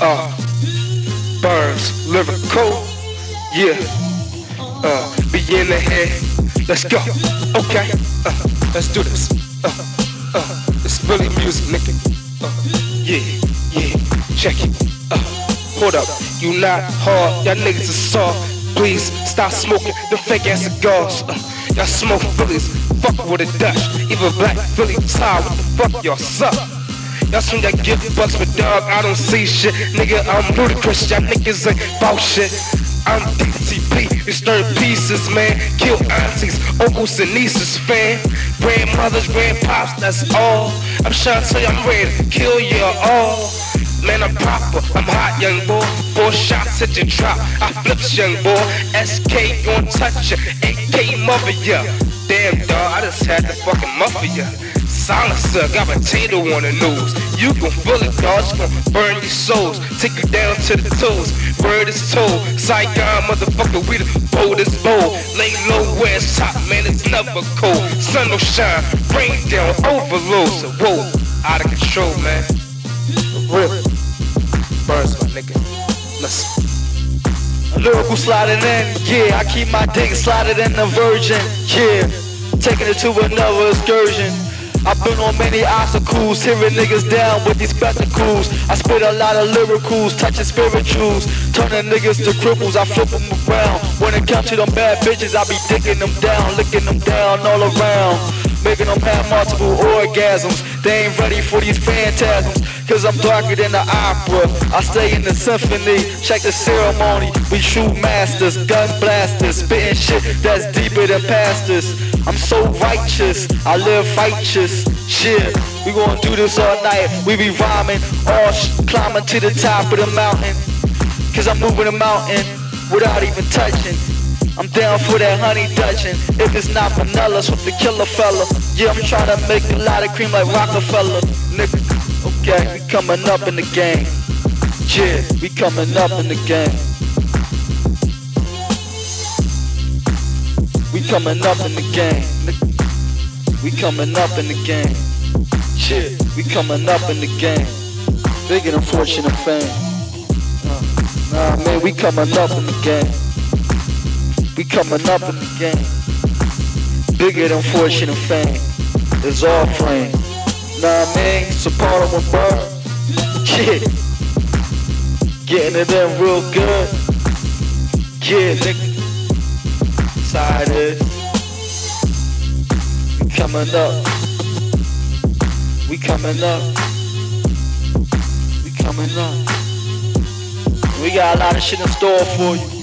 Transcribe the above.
Uh, Burns, lyrical, yeah. Uh, be in the head. Let's go. Okay. Uh, let's do this. Uh, uh, it's really music, nigga. Uh, yeah, yeah. Check it. Uh, hold up. You not hard. Y'all niggas are soft. Please stop smoking the fake ass cigars. Uh, y'all smoke Phillies. Fuck with a Dutch. Even black Philly tie. What the fuck y'all suck? That's when y'all get bucks, but dog, I don't see shit. Nigga, I'm ludicrous, y'all niggas ain't bout shit. I'm DTP, disturb pieces, man. Kill aunties, uncles, and nieces, fam. Grandmothers, grandpops, that's all. I'm you, I'm ready to kill you all. Man, I'm proper, I'm hot, young boy. Four shots at your drop, I flips, young boy. SK gon' touch ya, AK mother ya. Damn, dog, I just had to fucking muffle ya. Silencer, got potato on the nose. You gon' feel it, dog. Gon' burn your souls. Take you down to the toes. Word is told. Saigon, motherfucker, we the boldest bold. Lay low where it's hot, man, it's never cold. Sun don't shine, rain down, overload. So, whoa, out of control, man. For real. Burns, my nigga. Listen. Lyrical sliding in, yeah. I keep my dick sliding in the virgin, yeah. Taking it to another excursion. I've been on many obstacles, hearing niggas down with these spectacles. I spit a lot of lyricals, touching spirituals, turning niggas to cripples. I flip them around. When it comes to them bad bitches, I be digging them down, licking them down all around, making them have multiple orgasms. They ain't ready for these phantasms. Cause I'm darker than the opera. I stay in the symphony. Check the ceremony. We true masters, gun blasters, spitting shit that's deeper than pastors. I'm so righteous. I live righteous. Shit, we gonna do this all night. We be rhyming, all sh- climbing to the top of the mountain. Cause I'm moving the mountain without even touching. I'm down for that honey dutching. If it's not vanilla, it's with the killer fella. Yeah, I'm trying to make a lot of cream like Rockefeller. Nigga, okay, we coming up in the game. Yeah, we coming up in the game. We coming up in the game. We coming up in the game. Yeah, we coming up in the game. Bigger than fortune and fame. Nah, man, we coming up in the game. We coming up in the game. Bigger than fortune and fame. It's all flame. Nah, man, support them with bird. Yeah. Getting it in real good. Yeah, nigga. Excited. We coming up. We coming up. We coming up. We got a lot of shit in store for you.